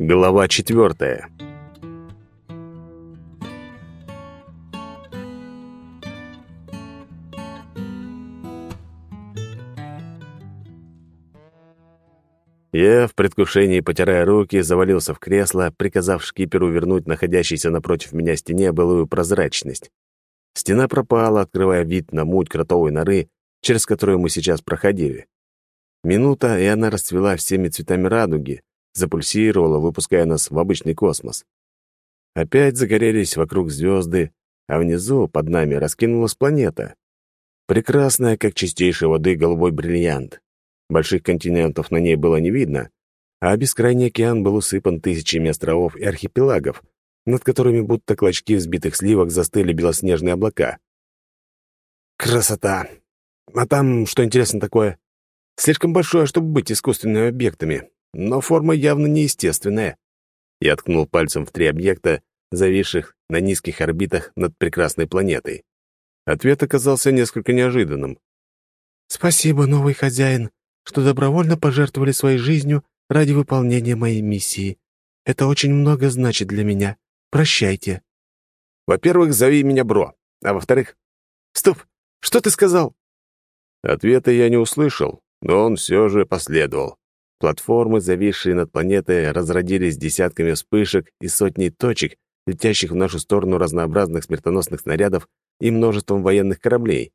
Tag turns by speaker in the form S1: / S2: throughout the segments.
S1: Глава четвертая. Я, в предвкушении потирая руки, завалился в кресло, приказав шкиперу вернуть находящейся напротив меня стене былую прозрачность. Стена пропала, открывая вид на муть кротовой норы, через которую мы сейчас проходили. Минута, и она расцвела всеми цветами радуги, запульсировала, выпуская нас в обычный космос. Опять загорелись вокруг звезды, а внизу, под нами, раскинулась планета. Прекрасная, как чистейшей воды, голубой бриллиант. Больших континентов на ней было не видно, а бескрайний океан был усыпан тысячами островов и архипелагов, над которыми будто клочки взбитых сливок застыли белоснежные облака. «Красота! А там что интересно такое? Слишком большое, чтобы быть искусственными объектами, но форма явно неестественная». Я ткнул пальцем в три объекта, зависших на низких орбитах над прекрасной планетой. Ответ оказался несколько неожиданным.
S2: «Спасибо, новый хозяин что добровольно пожертвовали своей жизнью ради выполнения моей миссии. Это очень много значит для меня. Прощайте».
S1: «Во-первых, зови меня Бро. А во-вторых...» «Стоп! Что ты сказал?» Ответа я не услышал, но он все же последовал. Платформы, зависшие над планетой, разродились десятками вспышек и сотней точек, летящих в нашу сторону разнообразных смертоносных снарядов и множеством военных кораблей.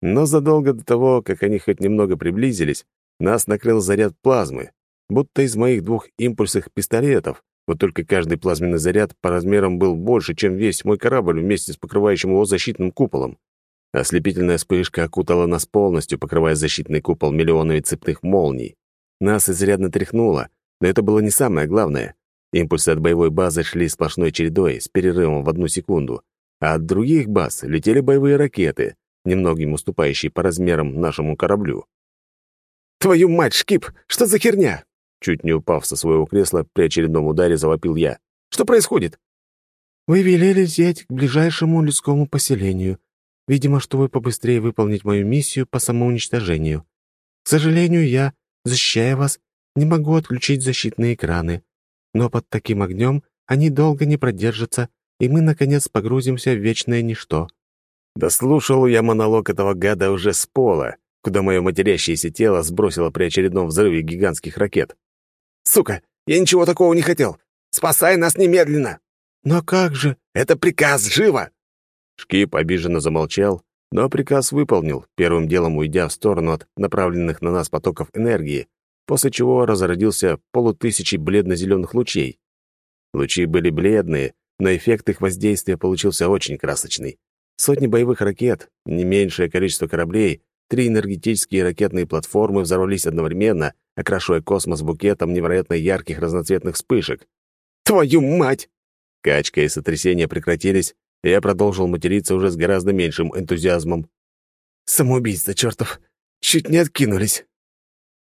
S1: Но задолго до того, как они хоть немного приблизились, нас накрыл заряд плазмы, будто из моих двух импульсных пистолетов, вот только каждый плазменный заряд по размерам был больше, чем весь мой корабль вместе с покрывающим его защитным куполом. Ослепительная вспышка окутала нас полностью, покрывая защитный купол миллионами цепных молний. Нас изрядно тряхнуло, но это было не самое главное. Импульсы от боевой базы шли сплошной чередой, с перерывом в одну секунду, а от других баз летели боевые ракеты, немногим уступающий по размерам нашему кораблю. «Твою мать, Шкип, что за херня?» Чуть не упав со своего кресла, при очередном ударе завопил я. «Что происходит?»
S2: «Вы велели взять к ближайшему людскому поселению, видимо, чтобы побыстрее выполнить мою миссию по самоуничтожению. К сожалению, я, защищая вас, не могу отключить защитные экраны, но под таким огнем они долго не продержатся, и мы, наконец, погрузимся в вечное ничто.
S1: Дослушал я монолог этого гада уже с пола, куда мое матерящееся тело сбросило при очередном взрыве гигантских ракет. «Сука, я ничего такого не хотел! Спасай нас немедленно!»
S2: «Но как же?»
S1: «Это приказ, живо!» Шкип обиженно замолчал, но приказ выполнил, первым делом уйдя в сторону от направленных на нас потоков энергии, после чего разродился полутысячи бледно-зеленых лучей. Лучи были бледные, но эффект их воздействия получился очень красочный. Сотни боевых ракет, не меньшее количество кораблей, три энергетические ракетные платформы взорвались одновременно, окрашивая космос букетом невероятно ярких разноцветных вспышек. «Твою мать!» Качка и сотрясения прекратились, я продолжил материться уже с гораздо меньшим энтузиазмом. «Самоубийца, чертов! Чуть не откинулись!»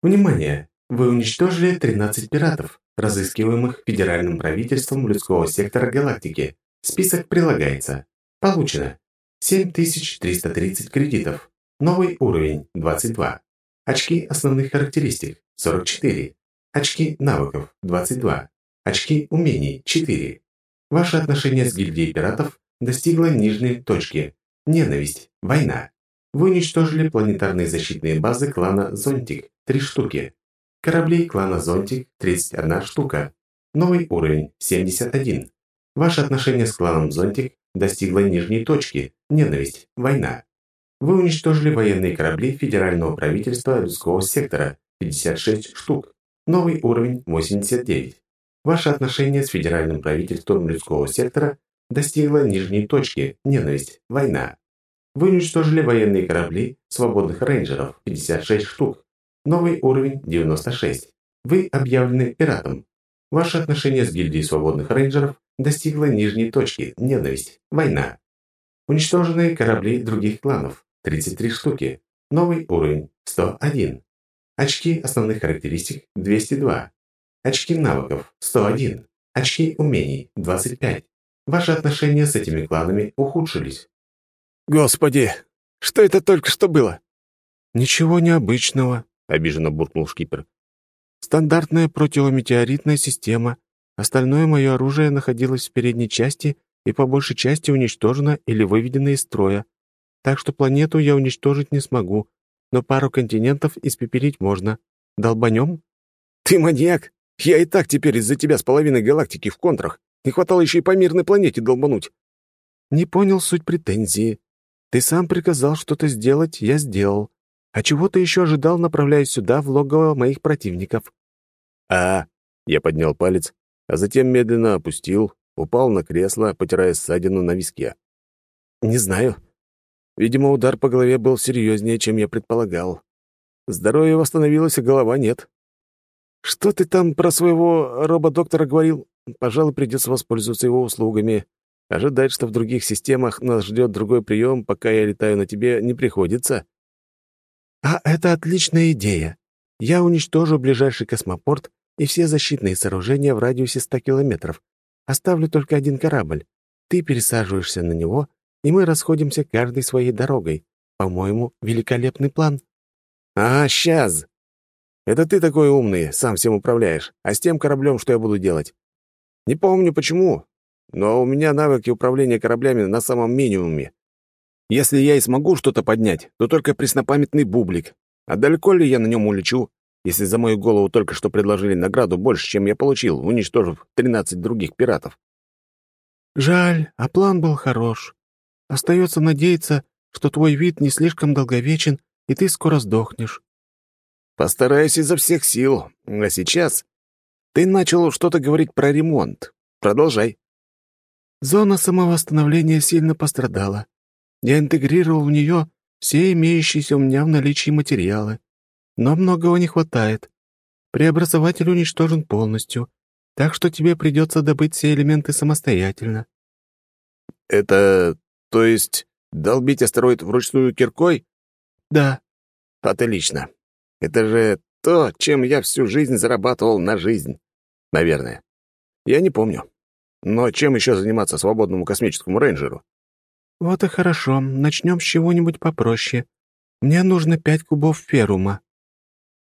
S2: «Внимание! Вы уничтожили 13 пиратов, разыскиваемых федеральным правительством людского сектора галактики. Список прилагается. Получено 7330 кредитов. Новый уровень 22. Очки основных характеристик 44. Очки навыков 22. Очки умений 4. Ваше отношение с гильдией пиратов достигло нижней точки. Ненависть. Война. Вы уничтожили планетарные защитные базы клана Зонтик 3 штуки. Кораблей клана Зонтик 31 штука. Новый уровень 71. Ваше отношение с кланом Зонтик достигло нижней точки – ненависть, война. Вы уничтожили военные корабли федерального правительства людского сектора – 56 штук. Новый уровень – 89. Ваше отношение с федеральным правительством людского сектора достигло нижней точки – ненависть, война. Вы уничтожили военные корабли свободных рейнджеров – 56 штук. Новый уровень – 96. Вы объявлены пиратом. Ваше отношение с гильдией свободных рейнджеров достигла нижней точки – ненависть, война. Уничтоженные корабли других кланов – 33 штуки. Новый уровень – 101. Очки основных характеристик – 202. Очки навыков – 101. Очки умений – 25. Ваши отношения с этими кланами ухудшились.
S1: «Господи, что это только что было?»
S2: «Ничего необычного», —
S1: обиженно буркнул шкипер.
S2: Стандартная противометеоритная система. Остальное мое оружие находилось в передней части и по большей части уничтожено или выведено из строя. Так что планету я уничтожить не смогу, но пару континентов испепелить можно. Долбанем?
S1: Ты маньяк? Я и так теперь из-за тебя с половиной галактики в контрах. Не хватало еще и по мирной планете долбануть.
S2: Не понял суть претензии. Ты сам приказал что-то сделать, я сделал. А чего ты еще ожидал, направляясь сюда, в логово моих противников?
S1: А, я поднял палец, а затем медленно опустил, упал на кресло, потирая ссадину на виске. Не знаю. Видимо, удар по голове был серьезнее, чем я предполагал. Здоровье восстановилось, а голова нет. Что ты там про своего рободоктора говорил? Пожалуй, придется воспользоваться его услугами. Ожидать, что в других системах нас ждет другой прием, пока я летаю на тебе, не приходится.
S2: А это отличная идея. Я уничтожу ближайший космопорт и все защитные сооружения в радиусе 100 километров. Оставлю только один корабль. Ты пересаживаешься на него, и мы расходимся каждой своей дорогой. По-моему, великолепный план.
S1: А, сейчас. Это ты такой умный, сам всем управляешь. А с тем кораблем что я буду делать? Не помню почему, но у меня навыки управления кораблями на самом минимуме. Если я и смогу что-то поднять, то только преснопамятный бублик. А далеко ли я на нем улечу, если за мою голову только что предложили награду больше, чем я получил, уничтожив 13 других пиратов?
S2: Жаль, а план был хорош. Остается надеяться, что твой вид не слишком долговечен, и ты скоро сдохнешь.
S1: Постараюсь изо всех сил. А сейчас ты начал что-то говорить про ремонт. Продолжай.
S2: Зона самовосстановления сильно пострадала. Я интегрировал в нее все имеющиеся у меня в наличии материалы. Но многого не хватает. Преобразователь уничтожен полностью, так что тебе придется добыть все элементы самостоятельно.
S1: Это, то есть, долбить астероид вручную киркой?
S2: Да.
S1: Отлично. Это же то, чем я всю жизнь зарабатывал на жизнь. Наверное. Я не помню. Но чем еще заниматься свободному космическому рейнджеру?
S2: Вот и хорошо. Начнем с чего-нибудь попроще. Мне нужно пять кубов ферума.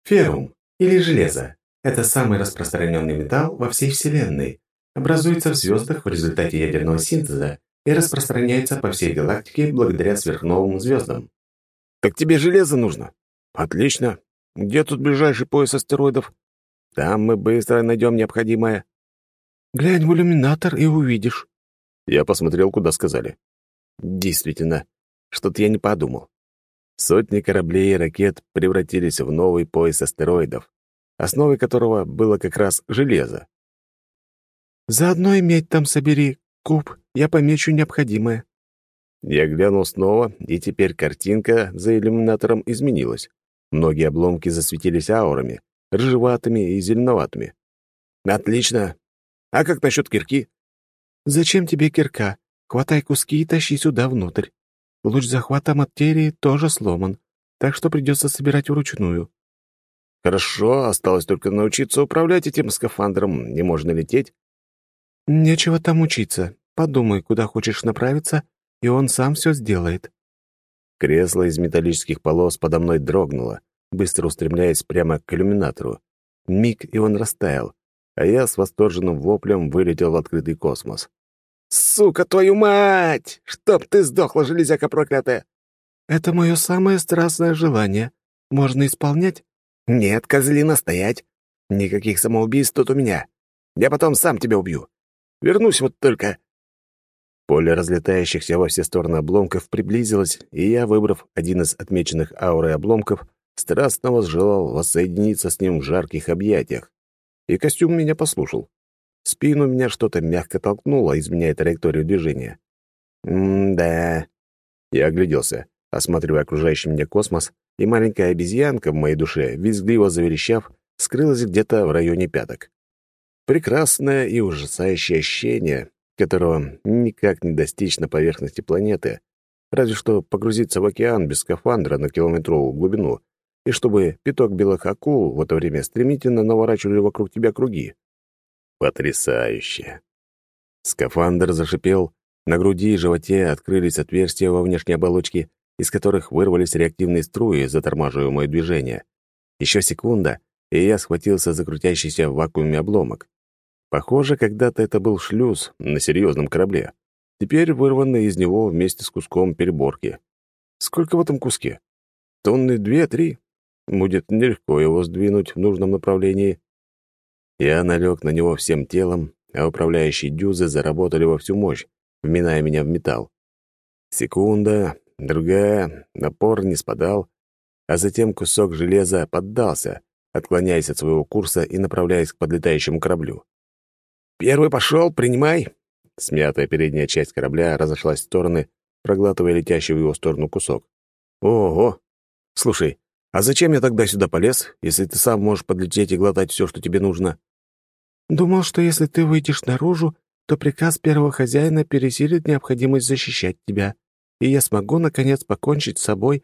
S2: Ферум, или железо, это самый распространенный металл во всей Вселенной. Образуется в звездах в результате ядерного синтеза и распространяется по всей галактике благодаря сверхновым звездам.
S1: Так тебе железо нужно? Отлично. Где тут ближайший пояс астероидов? Там мы быстро найдем необходимое.
S2: Глянь в иллюминатор и увидишь.
S1: Я посмотрел, куда сказали. Действительно, что-то я не подумал. Сотни кораблей и ракет превратились в новый пояс астероидов, основой которого было как раз железо.
S2: «Заодно и медь там собери. Куб, я помечу необходимое».
S1: Я глянул снова, и теперь картинка за иллюминатором изменилась. Многие обломки засветились аурами, рыжеватыми и зеленоватыми. «Отлично! А как насчет кирки?»
S2: «Зачем тебе кирка? Хватай куски и тащи сюда внутрь. Луч захвата материи тоже сломан, так что придется собирать вручную».
S1: «Хорошо, осталось только научиться управлять этим скафандром. Не можно лететь?»
S2: «Нечего там учиться. Подумай, куда хочешь направиться, и он сам все сделает».
S1: Кресло из металлических полос подо мной дрогнуло, быстро устремляясь прямо к иллюминатору. Миг, и он растаял, а я с восторженным воплем вылетел в открытый космос. «Сука, твою мать! Чтоб ты сдохла, железяка проклятая!»
S2: «Это мое самое страстное желание. Можно исполнять?»
S1: «Нет, козлина, стоять! Никаких самоубийств тут у меня. Я потом сам тебя убью. Вернусь вот только...» Поле разлетающихся во все стороны обломков приблизилось, и я, выбрав один из отмеченных аурой обломков, страстно возжелал воссоединиться с ним в жарких объятиях. И костюм меня послушал. спину меня что-то мягко толкнуло, изменяя траекторию движения. М-да. Я огляделся, осматривая окружающий меня космос, и маленькая обезьянка в моей душе, визгливо заверещав, скрылась где-то в районе пяток. Прекрасное и ужасающее ощущение, которого никак не достичь на поверхности планеты, разве что погрузиться в океан без скафандра на километровую глубину, и чтобы пяток белых акул в это время стремительно наворачивали вокруг тебя круги. Потрясающе! Скафандр зашипел, на груди и животе открылись отверстия во внешней оболочке, из которых вырвались реактивные струи, затормаживая мое движение. Еще секунда, и я схватился за крутящийся в вакууме обломок. Похоже, когда-то это был шлюз на серьезном корабле. Теперь вырванный из него вместе с куском переборки. Сколько в этом куске? Тонны две-три? Будет нелегко его сдвинуть в нужном направлении. Я налег на него всем телом, а управляющие дюзы заработали во всю мощь, вминая меня в металл. Секунда, другая, напор не спадал, а затем кусок железа поддался, отклоняясь от своего курса и направляясь к подлетающему кораблю. «Первый пошел, принимай!» Смятая передняя часть корабля разошлась в стороны, проглатывая летящий в его сторону кусок. «Ого! Слушай, а зачем я тогда сюда полез, если ты сам можешь подлететь и глотать все, что тебе нужно?»
S2: «Думал, что если ты выйдешь наружу, то приказ первого хозяина пересилит необходимость защищать тебя, и я смогу, наконец, покончить с собой,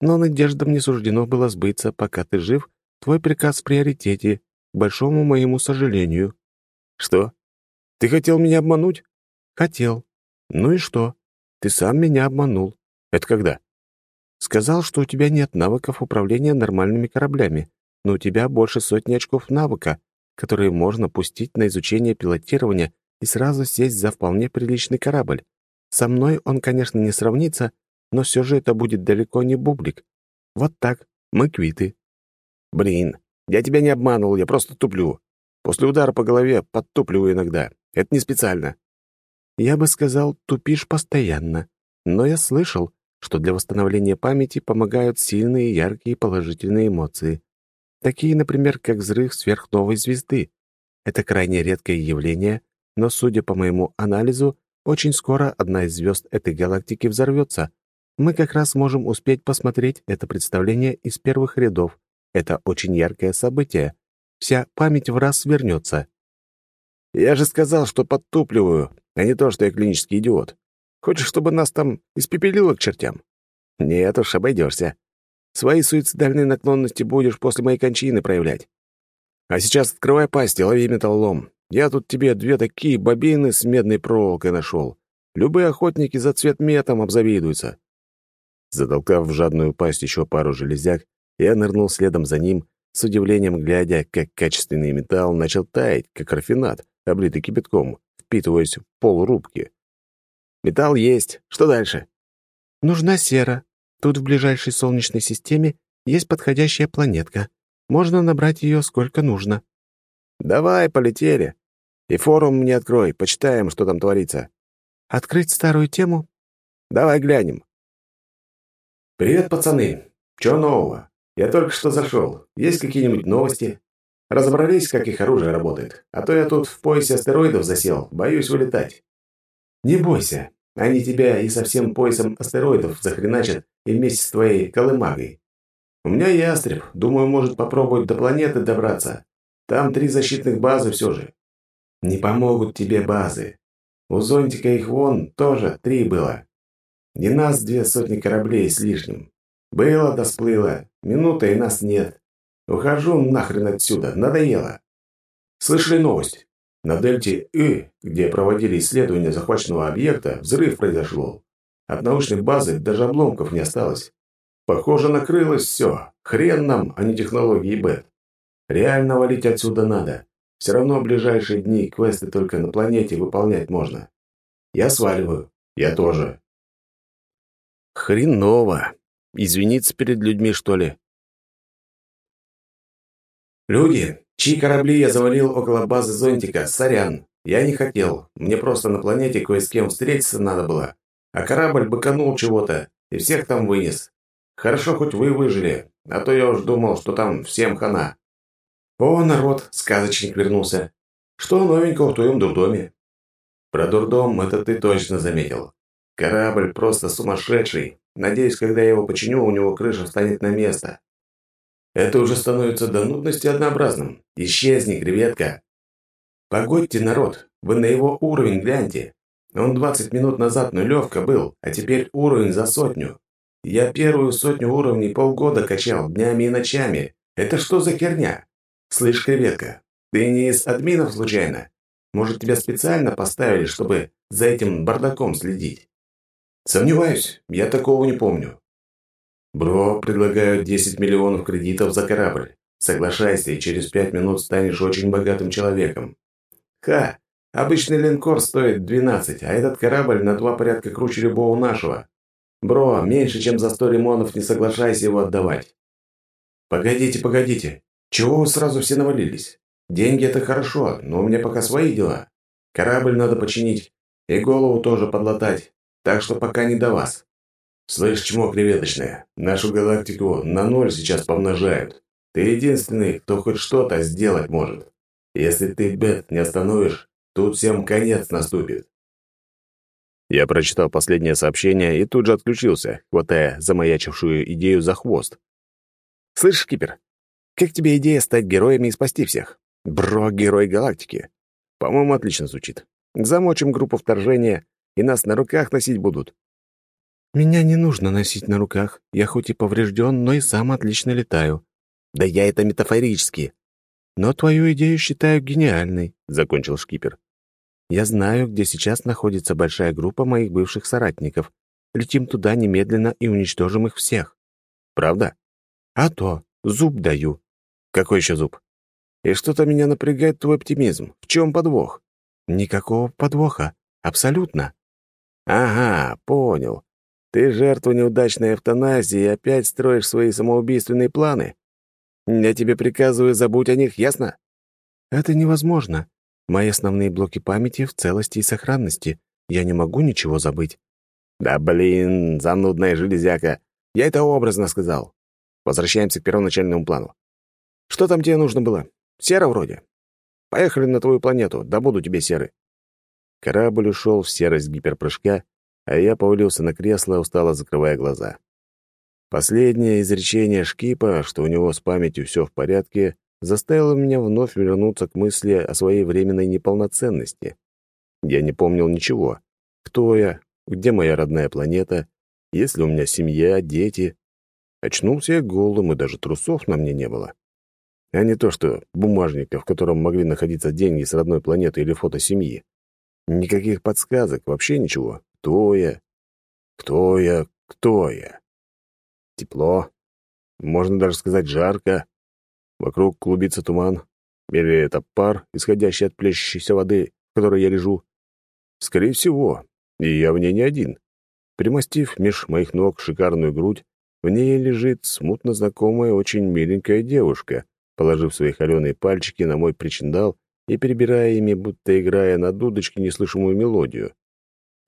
S2: но надеждам не суждено было сбыться, пока ты жив, твой приказ в приоритете, к большому моему сожалению».
S1: «Что? Ты хотел меня обмануть?»
S2: «Хотел. Ну и что? Ты сам меня обманул.
S1: Это когда?»
S2: «Сказал, что у тебя нет навыков управления нормальными кораблями, но у тебя больше сотни очков навыка, которые можно пустить на изучение пилотирования и сразу сесть за вполне приличный корабль. Со мной он, конечно, не сравнится, но все же это будет далеко не бублик. Вот так, мы квиты».
S1: «Блин, я тебя не обманул, я просто туплю. После удара по голове подтупливаю иногда. Это не специально».
S2: «Я бы сказал, тупишь постоянно. Но я слышал, что для восстановления памяти помогают сильные, яркие положительные эмоции. Такие, например, как взрыв сверхновой звезды. Это крайне редкое явление, но, судя по моему анализу, очень скоро одна из звезд этой галактики взорвется. Мы как раз можем успеть посмотреть это представление из первых рядов. Это очень яркое событие. Вся память в раз вернется.
S1: Я же сказал, что подтупливаю, а не то, что я клинический идиот. Хочешь, чтобы нас там испепелило к чертям? Нет уж, обойдешься. Свои суицидальные наклонности будешь после моей кончины проявлять. А сейчас открывай пасть и лови металлолом. Я тут тебе две такие бобины с медной проволокой нашел. Любые охотники за цвет метом обзавидуются. Затолкав в жадную пасть еще пару железяк, я нырнул следом за ним, с удивлением глядя, как качественный металл начал таять, как рафинат, облитый кипятком, впитываясь в пол рубки. Металл есть. Что дальше?
S2: Нужна сера. Тут в ближайшей Солнечной системе есть подходящая планетка. Можно набрать ее сколько нужно».
S1: «Давай, полетели. И форум мне открой, почитаем, что там творится».
S2: «Открыть старую тему?»
S1: «Давай глянем». «Привет, пацаны. Чё нового? Я только что зашел. Есть какие-нибудь новости? Разобрались, как их оружие работает? А то я тут в поясе астероидов засел, боюсь вылетать». «Не бойся. Они тебя и со всем поясом астероидов захреначат и вместе с твоей колымагой. У меня ястреб, думаю, может попробовать до планеты добраться. Там три защитных базы все же. Не помогут тебе базы. У зонтика их вон тоже три было. Не нас две сотни кораблей с лишним. Было да сплыло, минута и нас нет. Ухожу нахрен отсюда, надоело. Слышали новость? На дельте И, где проводили исследования захваченного объекта, взрыв произошел. От научной базы даже обломков не осталось. Похоже, накрылось все. Хрен нам, а не технологии БЭТ. Реально валить отсюда надо. Все равно в ближайшие дни квесты только на планете выполнять можно. Я сваливаю. Я тоже. Хреново. Извиниться перед людьми, что ли? Люди, Чьи корабли я завалил около базы зонтика? Сорян. Я не хотел. Мне просто на планете кое с кем встретиться надо было. А корабль быканул чего-то и всех там вынес. Хорошо, хоть вы выжили, а то я уж думал, что там всем хана. О, народ, сказочник вернулся. Что новенького в твоем дурдоме? Про дурдом это ты точно заметил. Корабль просто сумасшедший. Надеюсь, когда я его починю, у него крыша встанет на место. Это уже становится до нудности однообразным. Исчезни, креветка. Погодьте, народ, вы на его уровень гляньте. Он 20 минут назад нулевка был, а теперь уровень за сотню. Я первую сотню уровней полгода качал днями и ночами. Это что за херня? Слышь, креветка, ты не из админов случайно? Может, тебя специально поставили, чтобы за этим бардаком следить? Сомневаюсь, я такого не помню. Бро предлагают 10 миллионов кредитов за корабль.
S2: Соглашайся, и через пять минут станешь очень богатым человеком. Ха! Обычный линкор стоит 12, а этот корабль на два порядка круче любого нашего. Бро, меньше чем за сто лимонов не соглашайся его отдавать. Погодите, погодите. Чего вы сразу все навалились? Деньги – это хорошо, но у меня пока свои дела. Корабль надо починить, и голову тоже подлатать, так что пока не до вас. Слышь, чмо креветочное, нашу галактику на ноль сейчас помножают. Ты единственный, кто хоть что-то сделать может. Если ты бет не остановишь, тут всем конец наступит.
S1: Я прочитал последнее сообщение и тут же отключился, хватая замаячившую идею за хвост. «Слышь, Кипер, как тебе идея стать героями и спасти всех? Бро, герой галактики. По-моему, отлично звучит. Замочим группу вторжения, и нас на руках носить будут.
S2: Меня не нужно носить на руках. Я хоть и поврежден, но и сам отлично летаю.
S1: Да я это метафорически.
S2: Но твою идею считаю гениальной, закончил шкипер. Я знаю, где сейчас находится большая группа моих бывших соратников. Летим туда немедленно и уничтожим их всех.
S1: Правда?
S2: А то, зуб даю.
S1: Какой еще зуб? И что-то меня напрягает твой оптимизм. В чем подвох?
S2: Никакого подвоха. Абсолютно.
S1: Ага, понял. Ты жертва неудачной эвтаназии и опять строишь свои самоубийственные планы. Я тебе приказываю, забудь о них, ясно?
S2: Это невозможно. Мои основные блоки памяти в целости и сохранности. Я не могу ничего забыть.
S1: Да блин, занудная железяка. Я это образно сказал. Возвращаемся к первоначальному плану. Что там тебе нужно было? Сера вроде. Поехали на твою планету, добуду тебе серы». Корабль ушел в серость гиперпрыжка, а я повалился на кресло, устало закрывая глаза. Последнее изречение Шкипа, что у него с памятью все в порядке, заставило меня вновь вернуться к мысли о своей временной неполноценности. Я не помнил ничего. Кто я? Где моя родная планета? Есть ли у меня семья, дети? Очнулся я голым, и даже трусов на мне не было а не то что бумажника, в котором могли находиться деньги с родной планеты или фото семьи. Никаких подсказок, вообще ничего. Кто я? Кто я? Кто я? Тепло. Можно даже сказать жарко. Вокруг клубится туман. Или это пар, исходящий от плещущейся воды, в которой я лежу. Скорее всего. И я в ней не один. Примостив меж моих ног шикарную грудь, в ней лежит смутно знакомая, очень миленькая девушка, положив свои холеные пальчики на мой причиндал и перебирая ими, будто играя на дудочке неслышимую мелодию.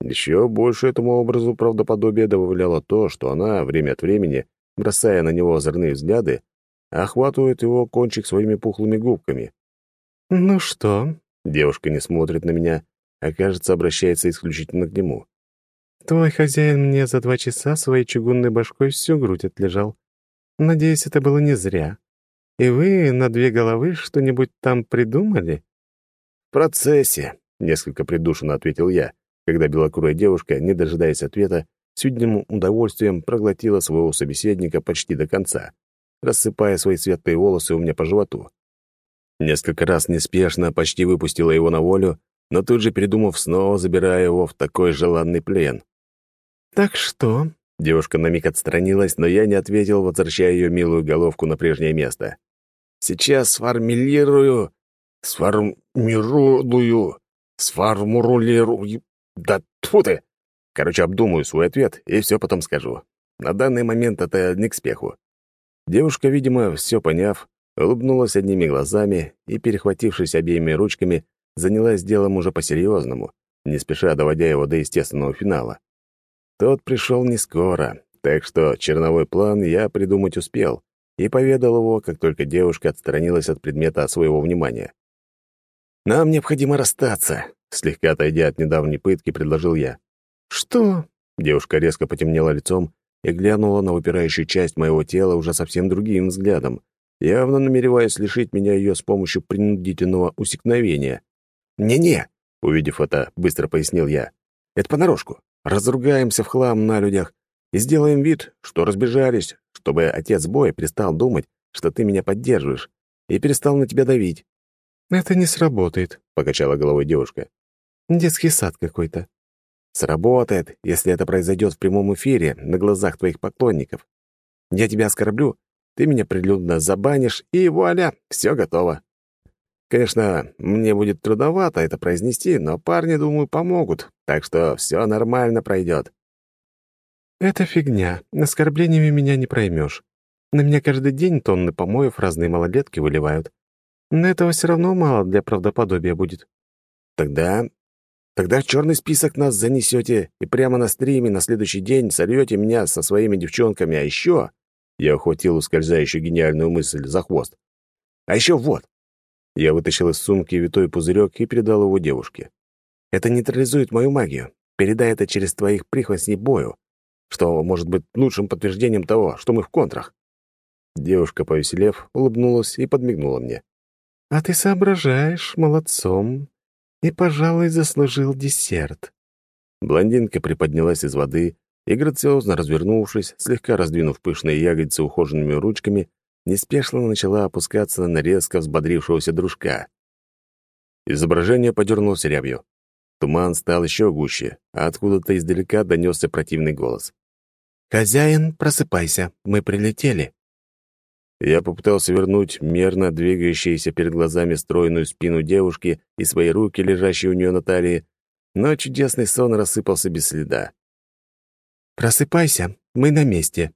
S1: Еще больше этому образу правдоподобия добавляло то, что она, время от времени, бросая на него озорные взгляды, охватывает его кончик своими пухлыми губками.
S2: «Ну что?»
S1: — девушка не смотрит на меня, а, кажется, обращается исключительно к нему.
S2: «Твой хозяин мне за два часа своей чугунной башкой всю грудь отлежал. Надеюсь, это было не зря. И вы на две головы что-нибудь там придумали?
S1: В процессе, несколько придушенно ответил я, когда белокурая девушка, не дожидаясь ответа, с видимым удовольствием проглотила своего собеседника почти до конца, рассыпая свои светлые волосы у меня по животу. Несколько раз неспешно почти выпустила его на волю, но тут же, передумав, снова забирая его в такой желанный плен.
S2: «Так что?»
S1: Девушка на миг отстранилась, но я не ответил, возвращая ее милую головку на прежнее место. Сейчас сформулирую, сформирую, сформулирую... Да тьфу ты! Короче, обдумаю свой ответ и все потом скажу. На данный момент это не к спеху. Девушка, видимо, все поняв, улыбнулась одними глазами и, перехватившись обеими ручками, занялась делом уже по-серьезному, не спеша доводя его до естественного финала. Тот пришел не скоро, так что черновой план я придумать успел, и поведал его, как только девушка отстранилась от предмета своего внимания. «Нам необходимо расстаться», — слегка отойдя от недавней пытки, предложил я.
S2: «Что?»
S1: — девушка резко потемнела лицом и глянула на выпирающую часть моего тела уже совсем другим взглядом, явно намереваясь лишить меня ее с помощью принудительного усекновения. «Не-не», — увидев это, быстро пояснил я. «Это понарошку. Разругаемся в хлам на людях и сделаем вид, что разбежались, чтобы отец боя перестал думать, что ты меня поддерживаешь, и перестал на тебя давить».
S2: «Это не сработает», — покачала головой девушка. «Детский сад какой-то».
S1: «Сработает, если это произойдет в прямом эфире, на глазах твоих поклонников. Я тебя оскорблю, ты меня прилюдно забанишь, и вуаля, все готово. Конечно, мне будет трудновато это произнести, но парни, думаю, помогут, так что все нормально пройдет.
S2: «Это фигня. Оскорблениями меня не проймешь. На меня каждый день тонны помоев разные малолетки выливают. Но этого все равно мало для правдоподобия будет».
S1: «Тогда... тогда в черный список нас занесете и прямо на стриме на следующий день сорвете меня со своими девчонками, а еще...» Я ухватил ускользающую гениальную мысль за хвост. «А еще вот!» Я вытащил из сумки витой пузырек и передал его девушке. «Это нейтрализует мою магию. Передай это через твоих прихвостней бою что может быть лучшим подтверждением того, что мы в контрах. Девушка, повеселев, улыбнулась и подмигнула мне.
S2: «А ты соображаешь, молодцом, и, пожалуй, заслужил десерт».
S1: Блондинка приподнялась из воды и, грациозно развернувшись, слегка раздвинув пышные ягодицы ухоженными ручками, неспешно начала опускаться на резко взбодрившегося дружка. Изображение подернулось рябью. Туман стал еще гуще, а откуда-то издалека донесся противный голос.
S2: «Хозяин, просыпайся, мы прилетели».
S1: Я попытался вернуть мерно двигающуюся перед глазами стройную спину девушки и свои руки, лежащие у нее на талии, но чудесный сон рассыпался без следа.
S2: «Просыпайся, мы на месте»,